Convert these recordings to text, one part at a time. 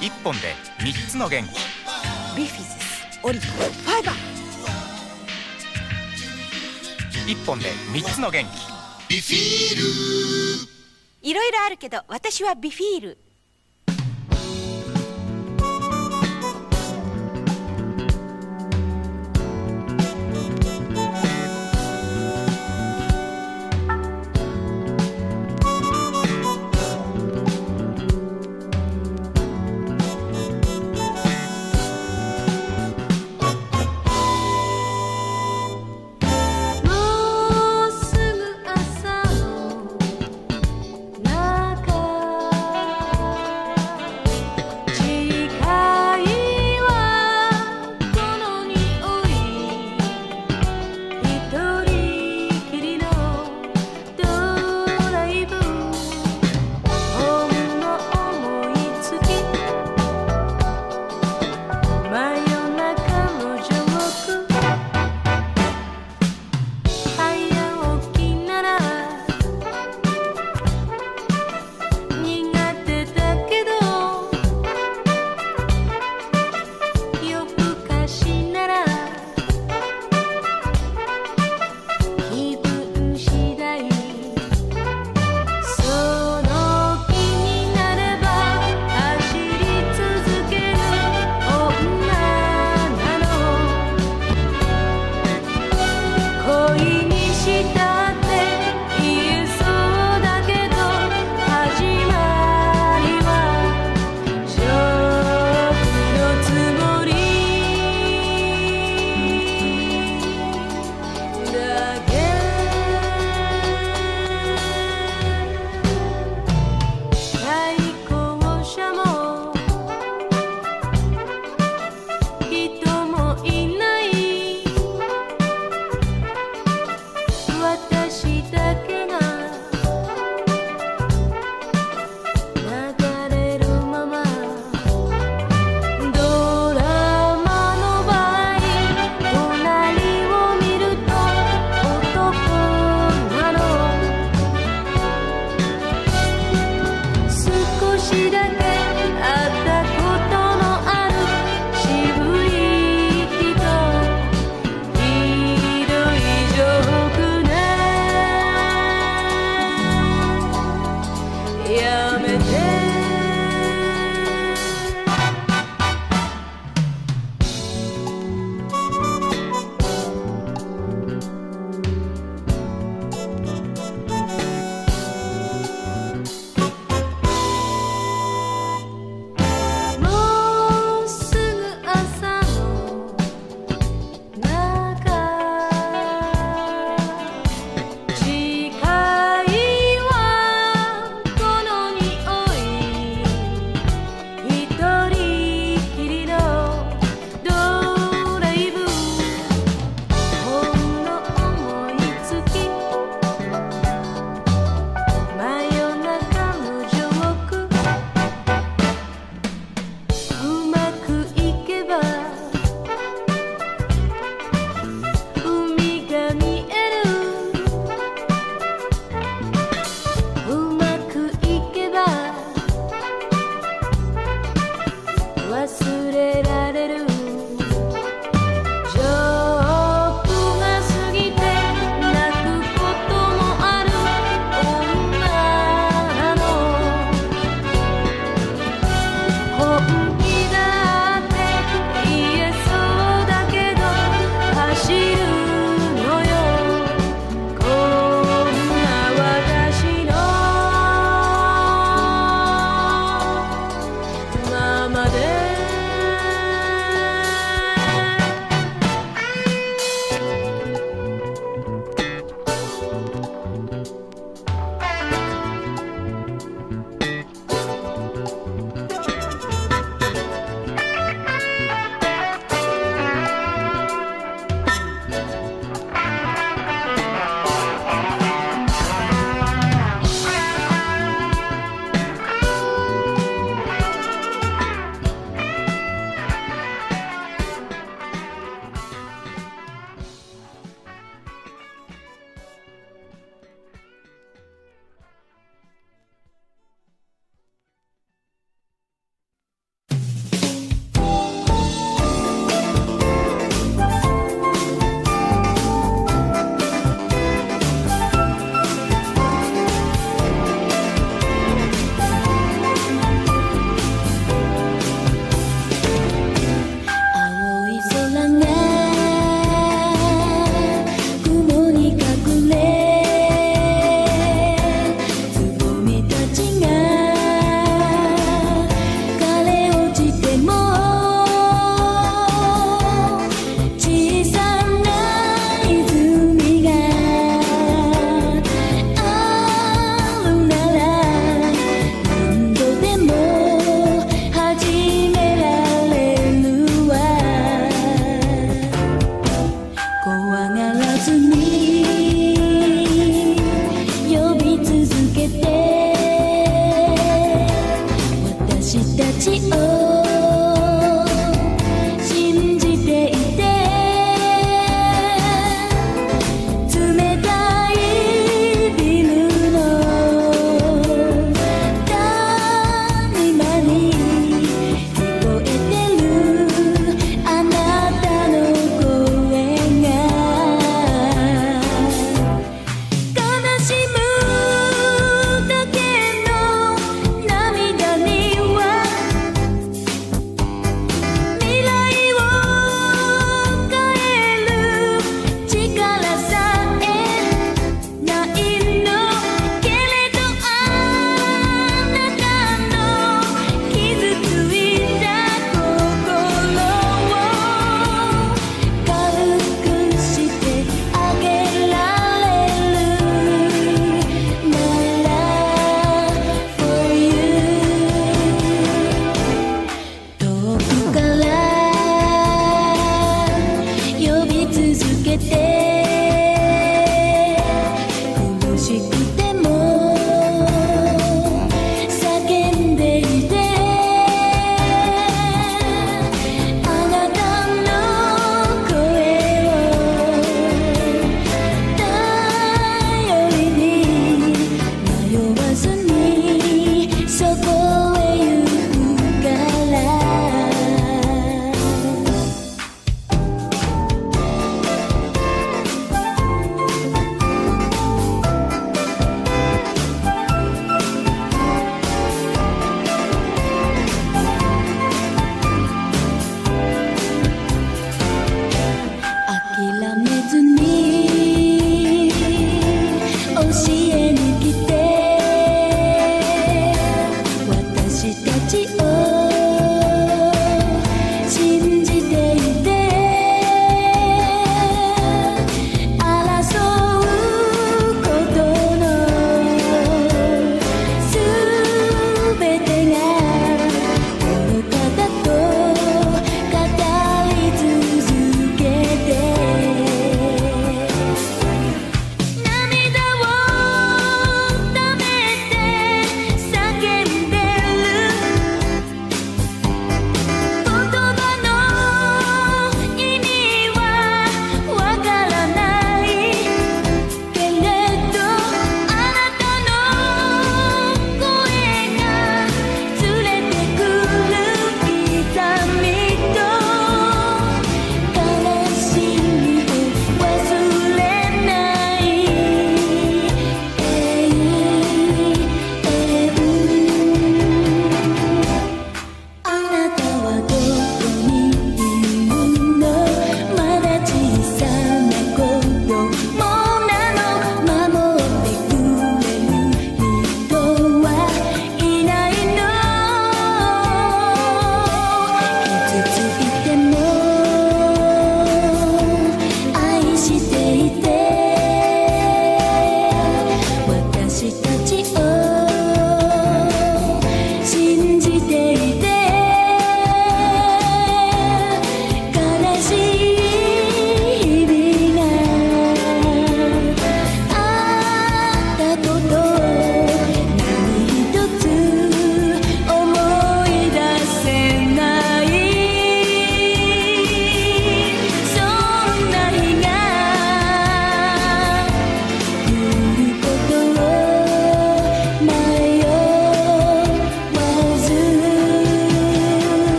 一本で三つの元気ビフィズスオリコファイバー。一本で三つの元気。ビフィール。いろいろあるけど私はビフィール。记得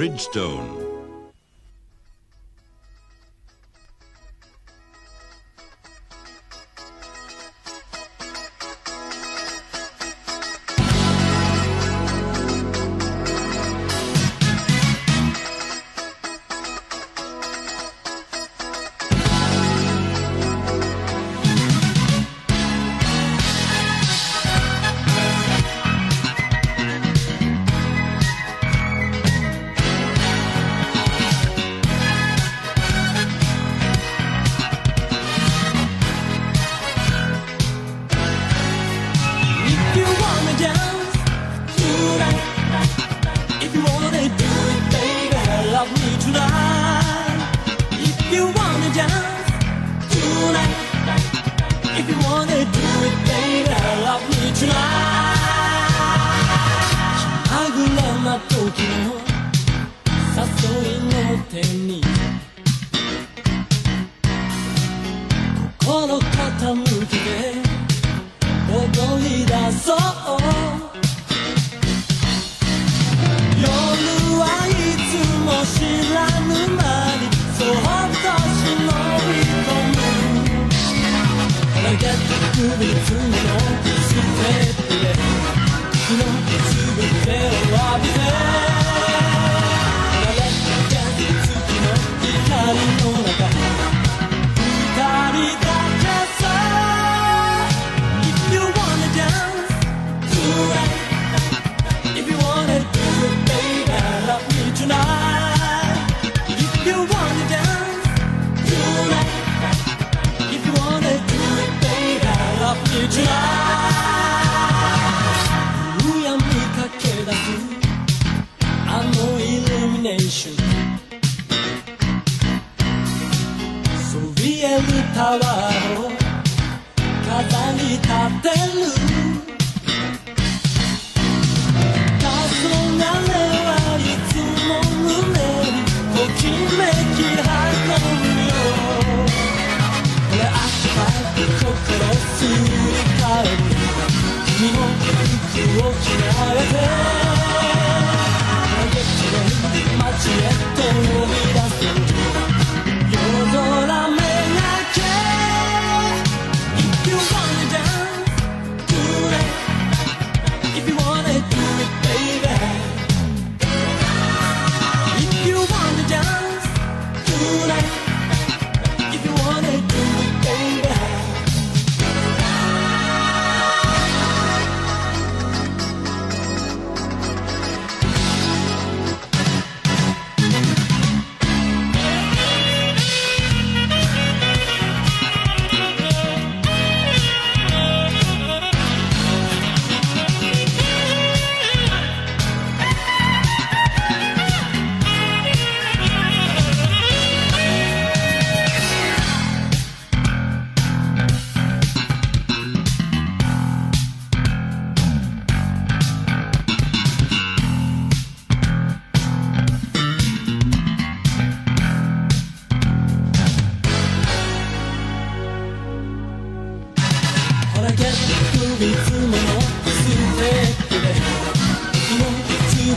Bridgestone.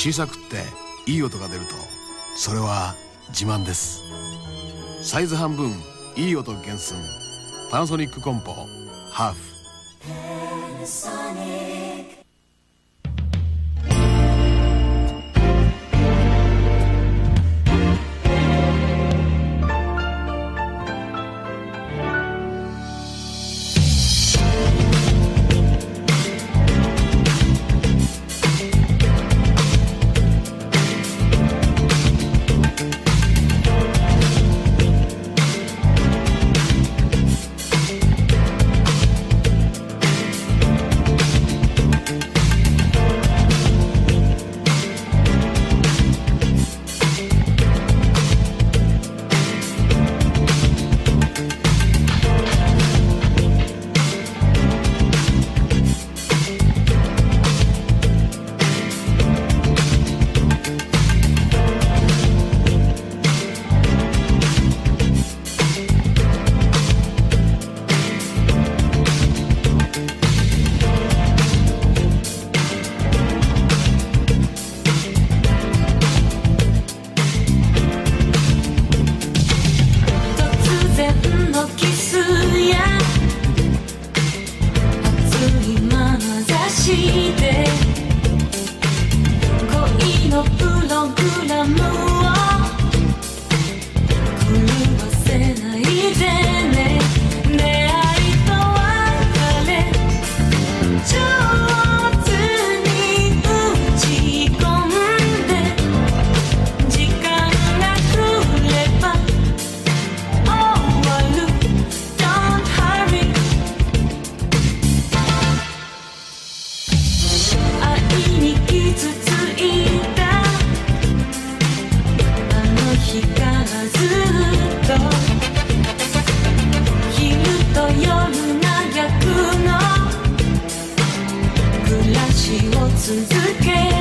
小さくっていい音が出るとそれは自慢です。サイズ半分いい音厳選パナソニックコンポハーフ。を続け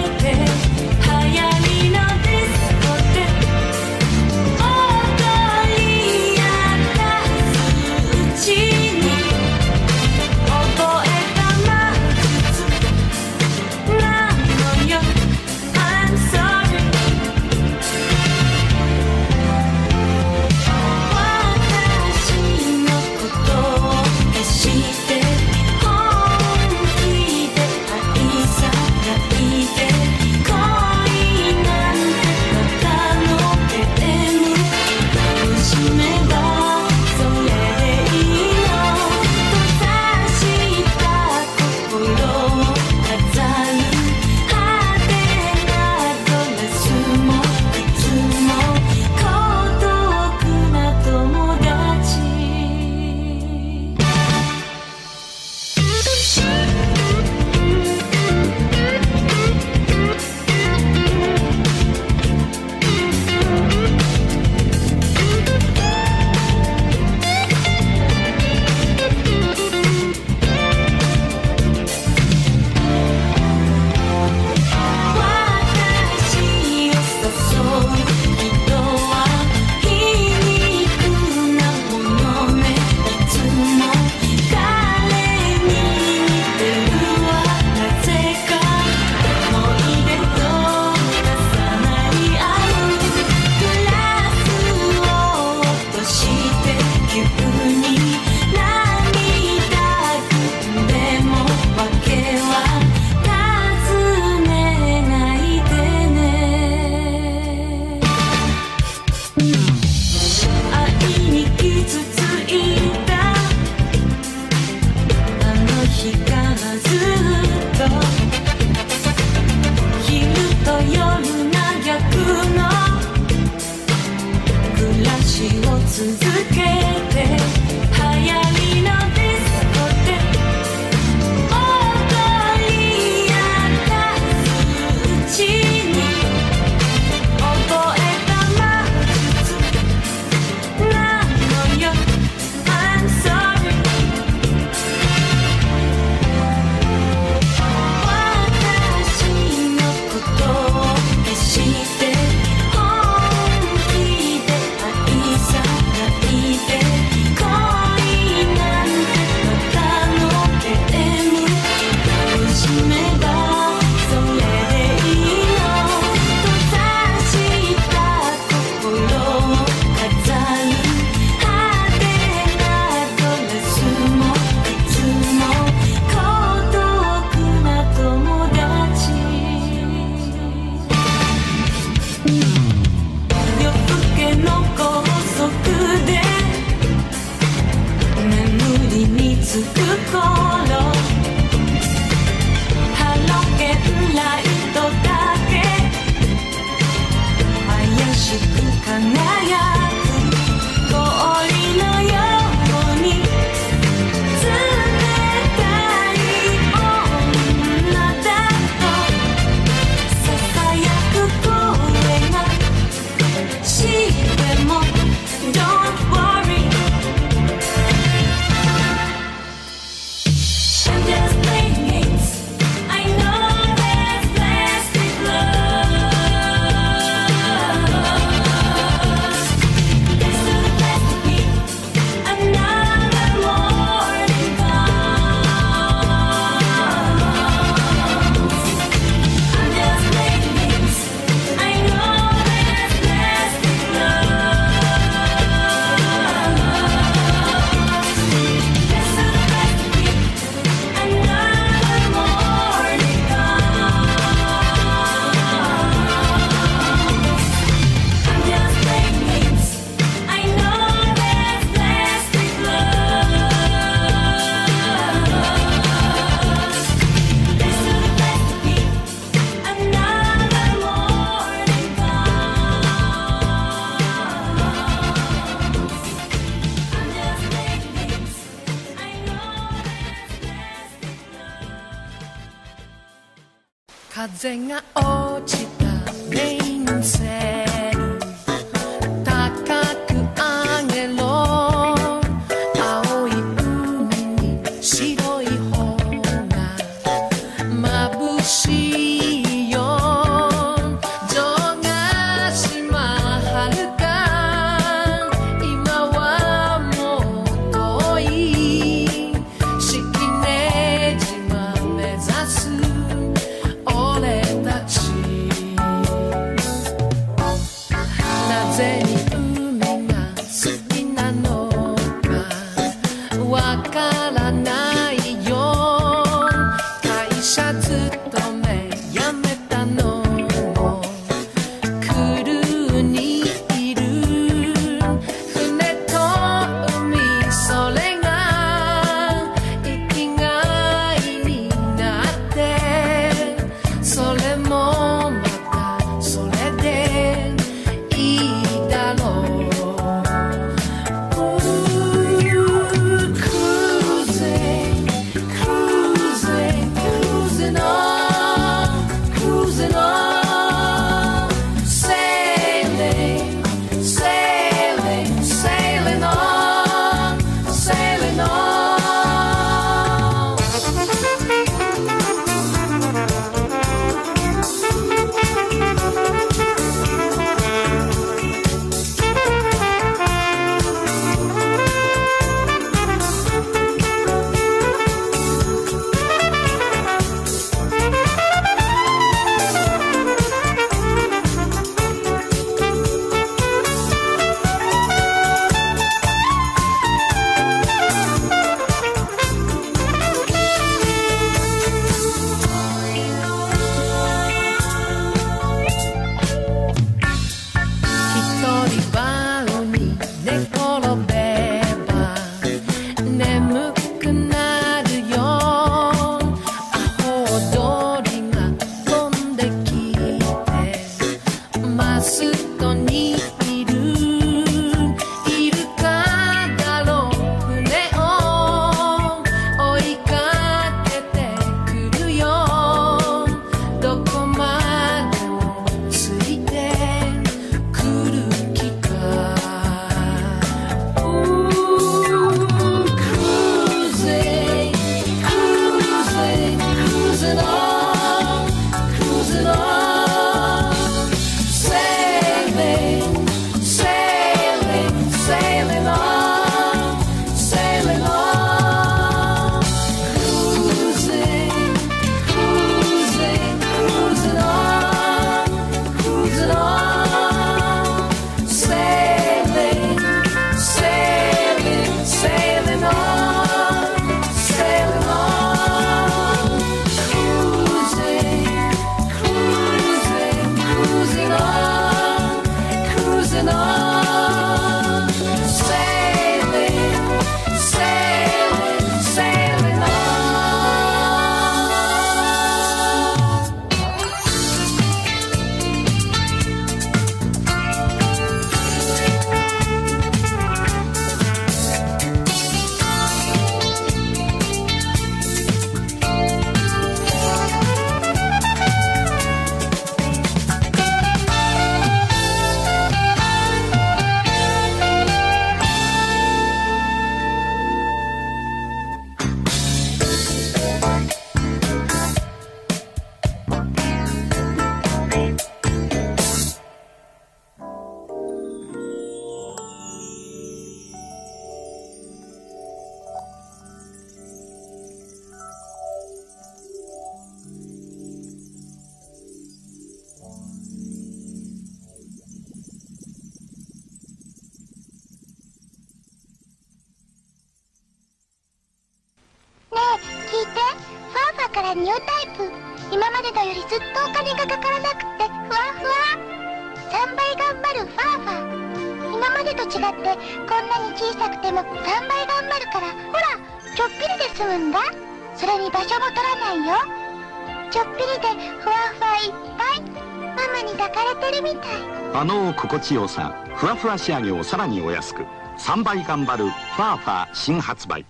さふわふわ仕上げをさらにお安く。3倍頑張る「ファーファー」新発売。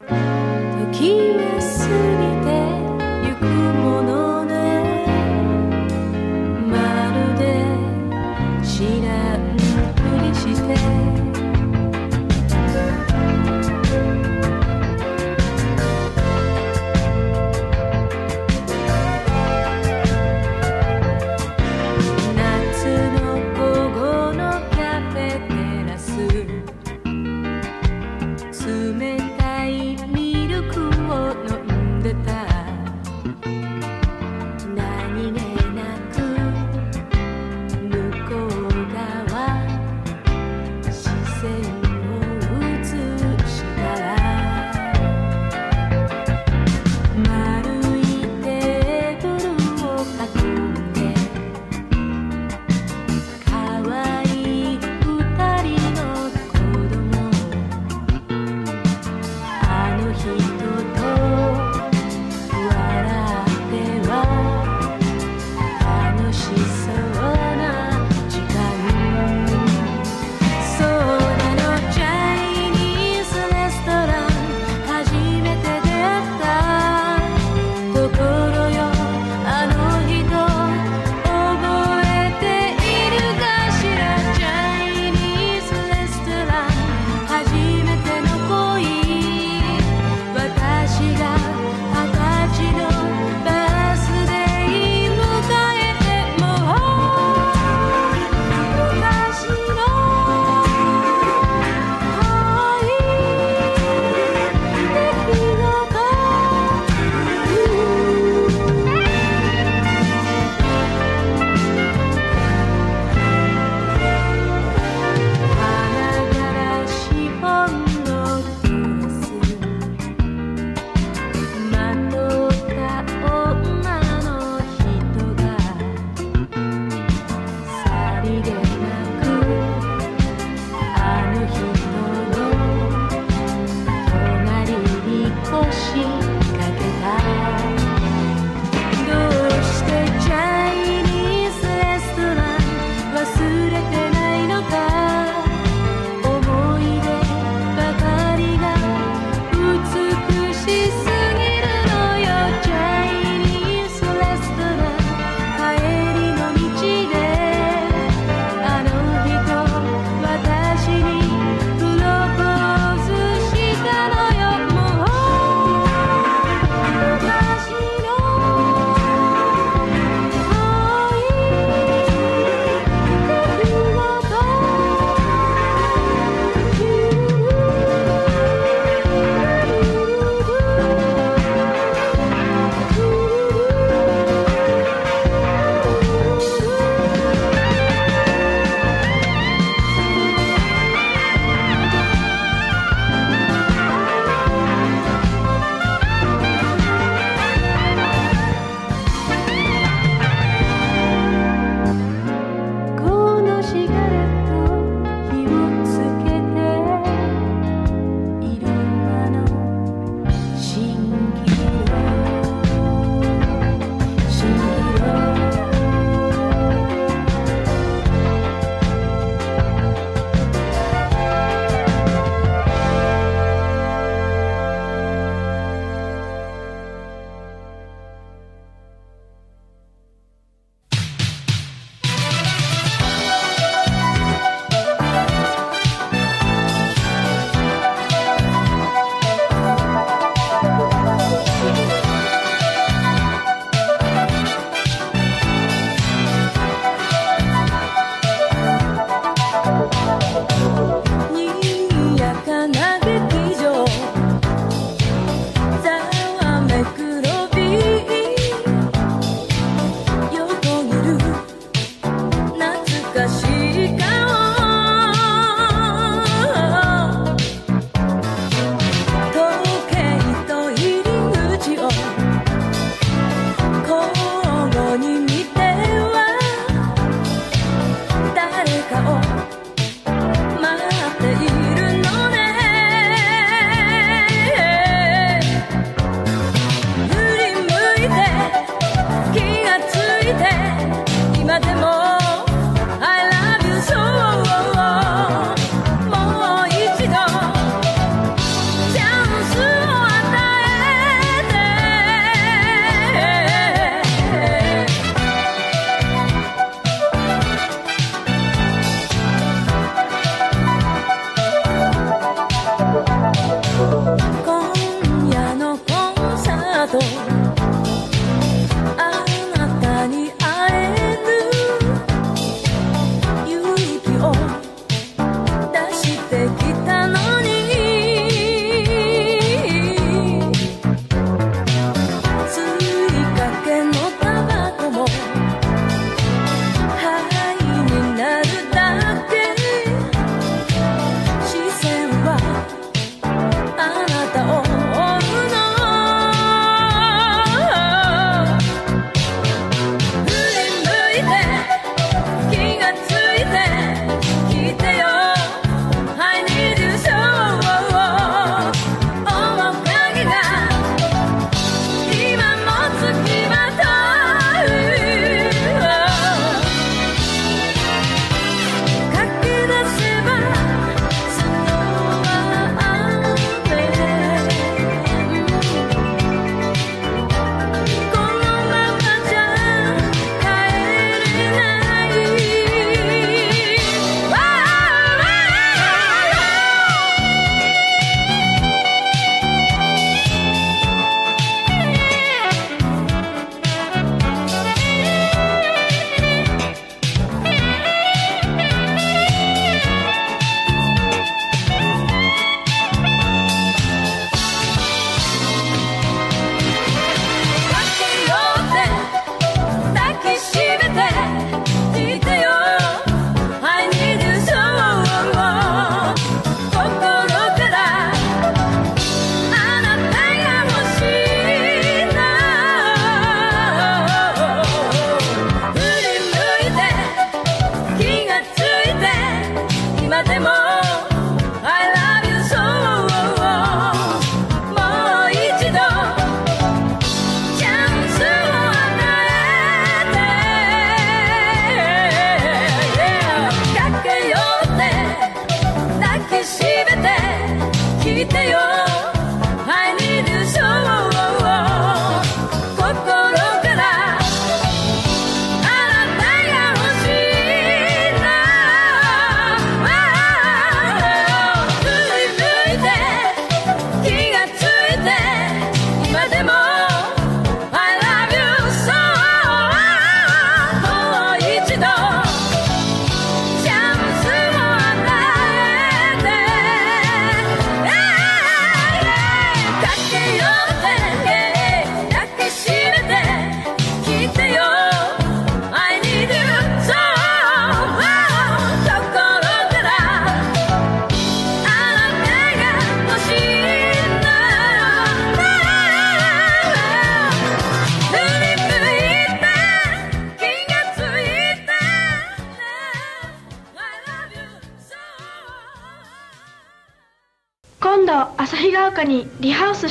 時は過ぎてゆくものねま知らんふりして。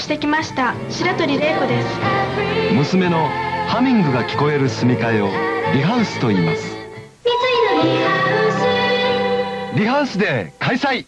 してきました。白鳥玲子です。娘のハミングが聞こえる住み替えをリハウスと言います。リハウスで開催。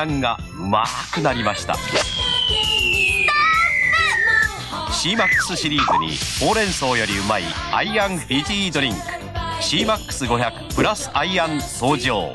あがうまくなりました。シーマックスシリーズにほうれん草よりうまいアイアンフィジードリンク。シーマックス500プラスアイアン登場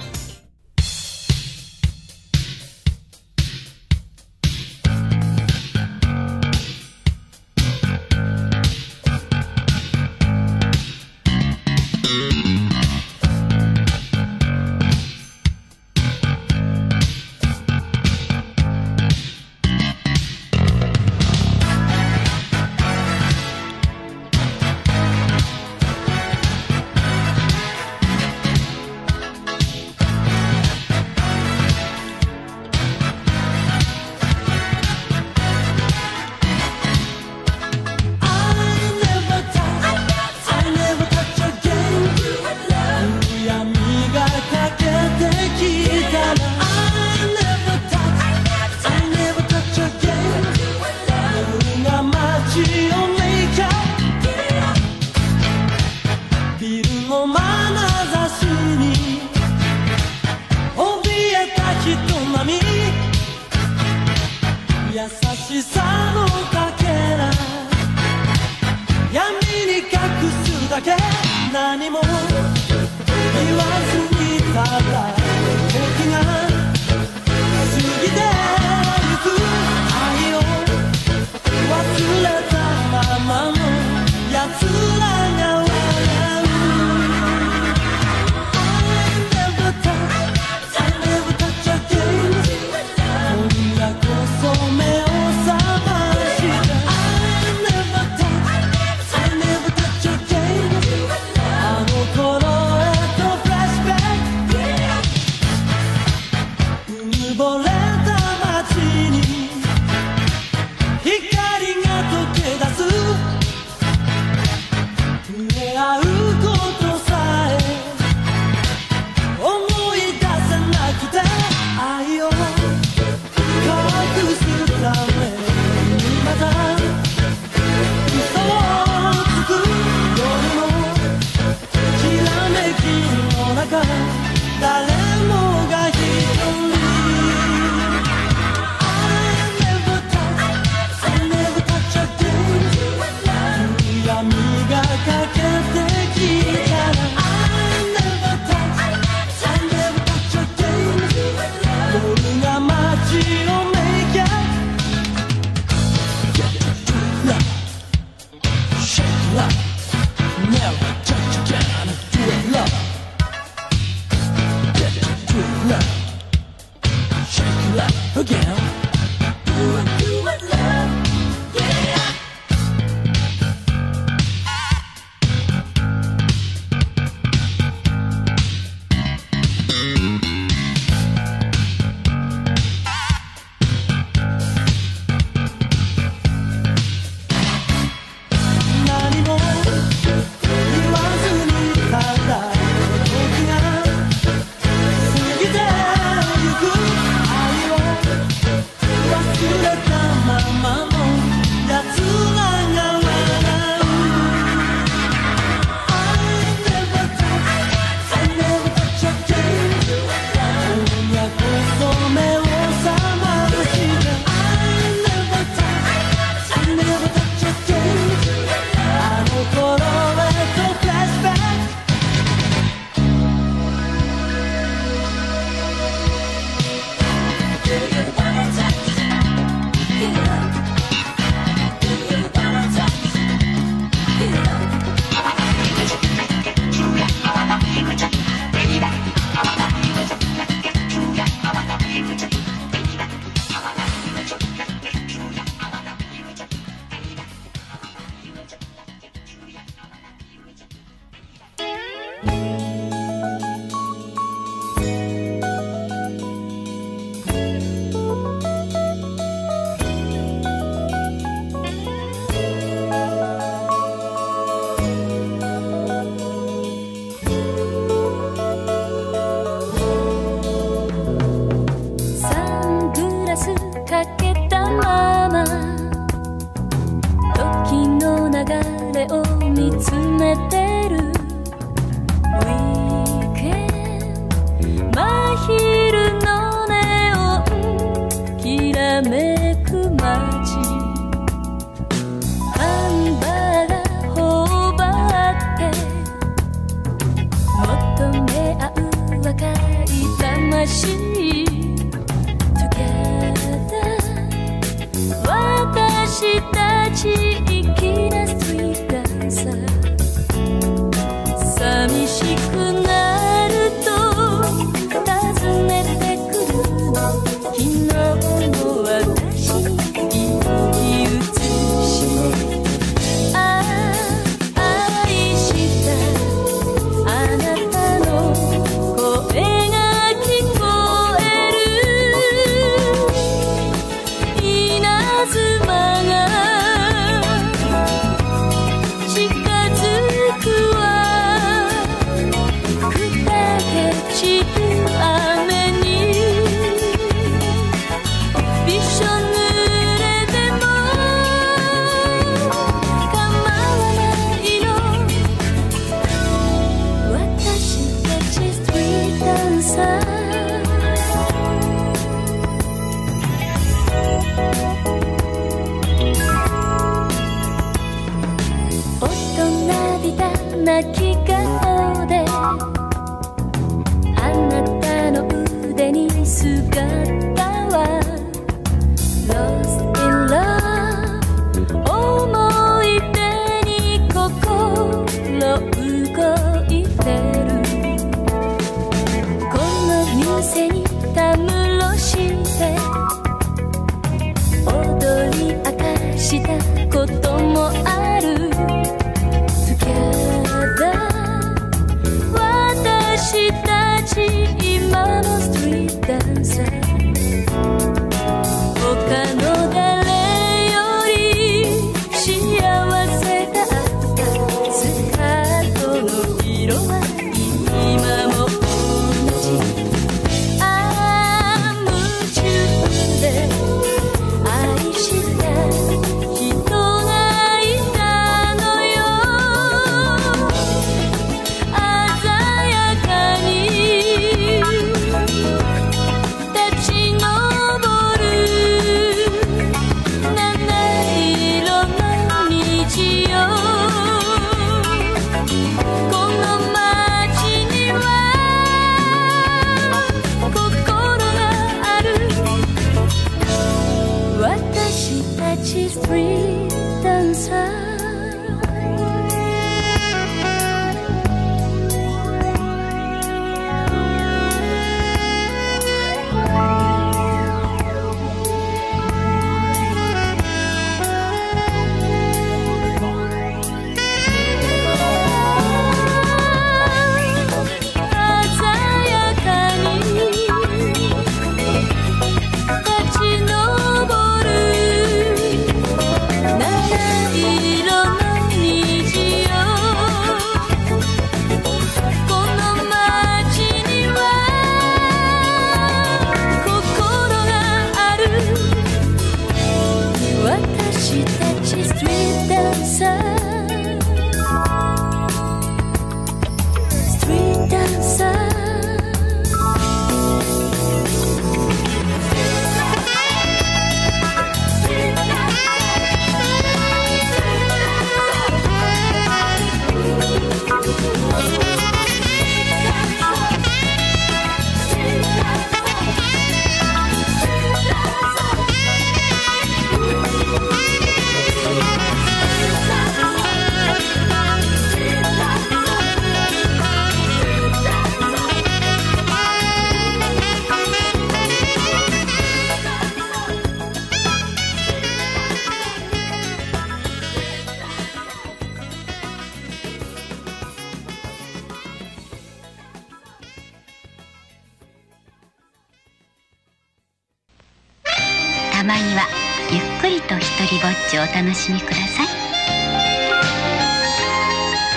楽しみください。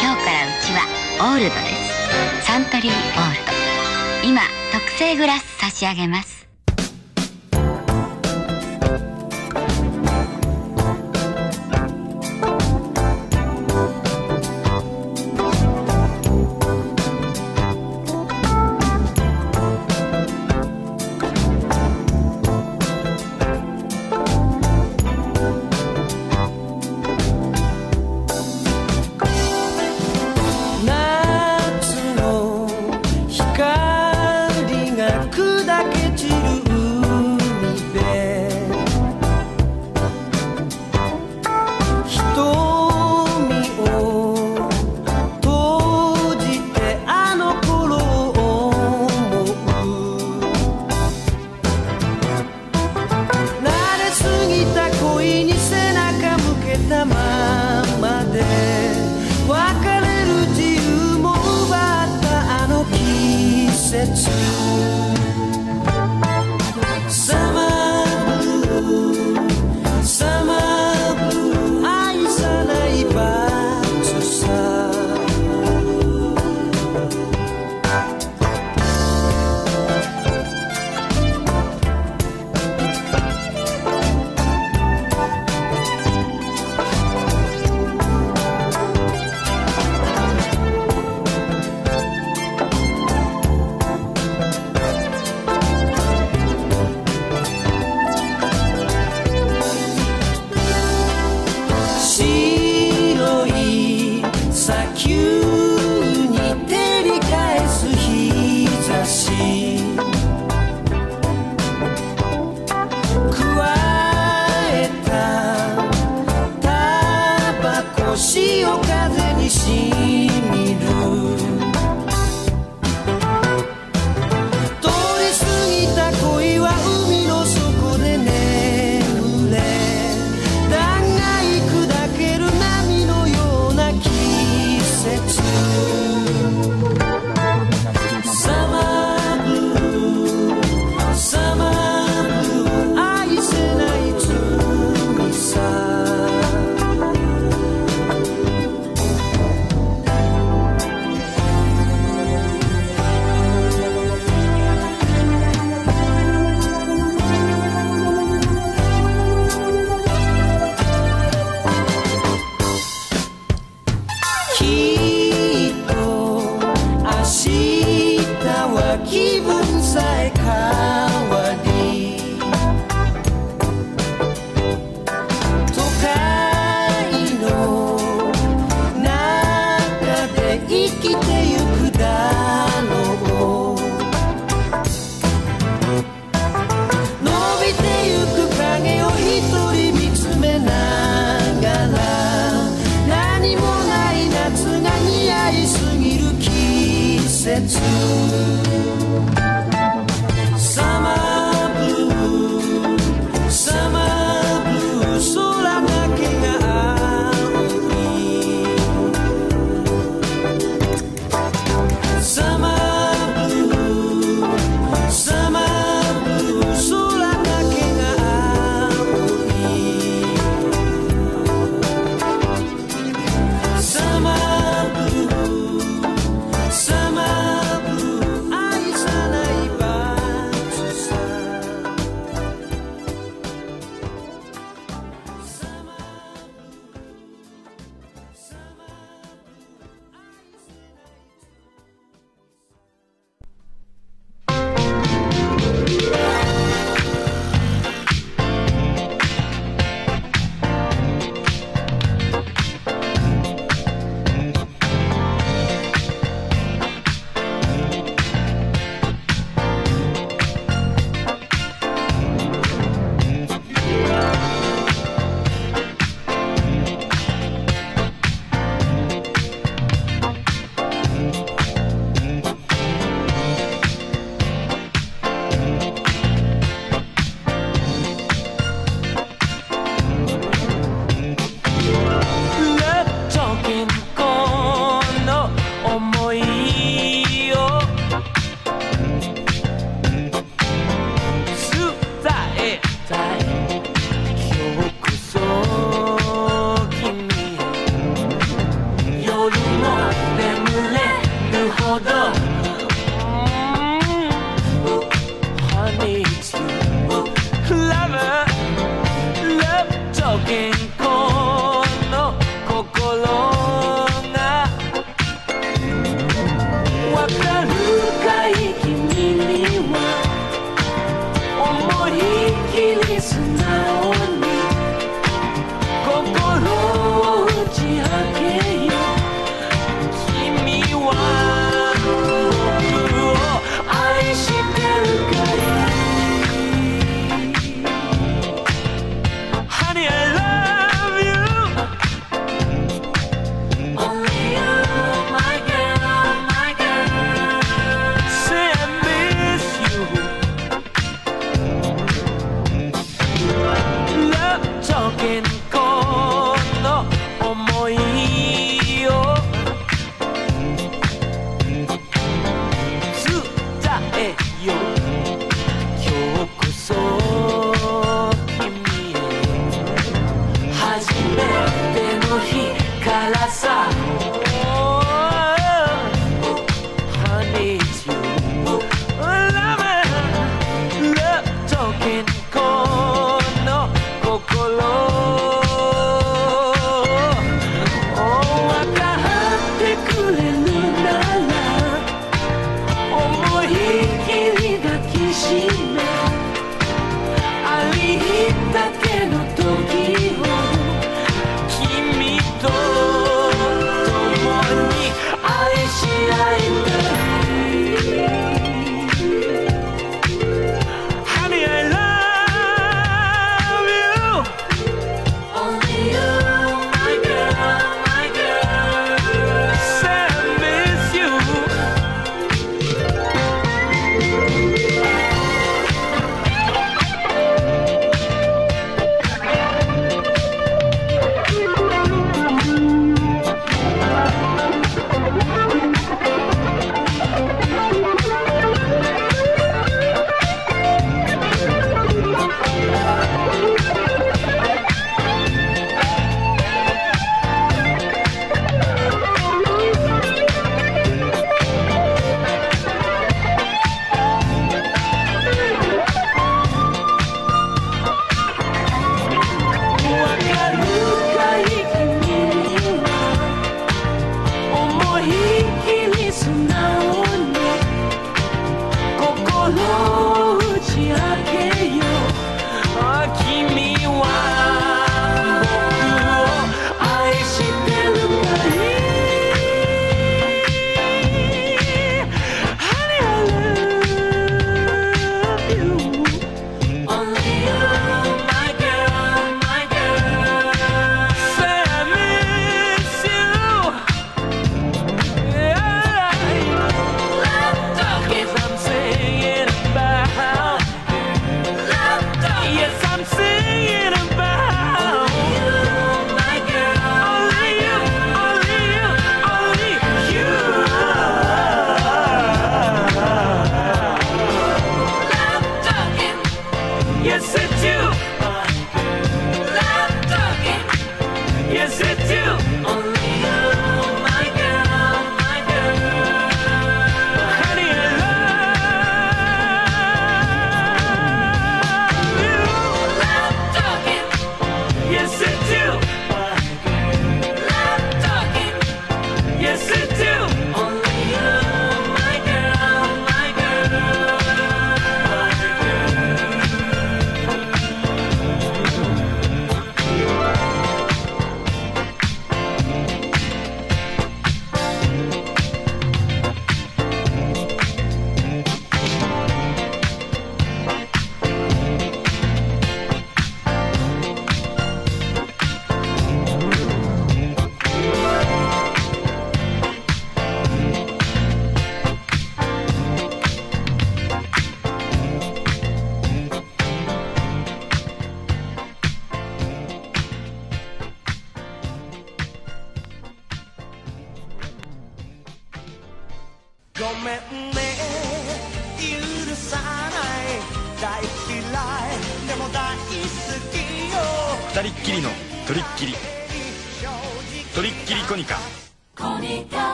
今日からうちはオールドです。サントリーオールド。今特製グラス差し上げます。バコ潮風にしみる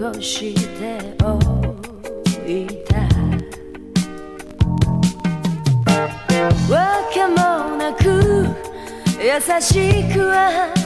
残しておいたわけもなく優しくは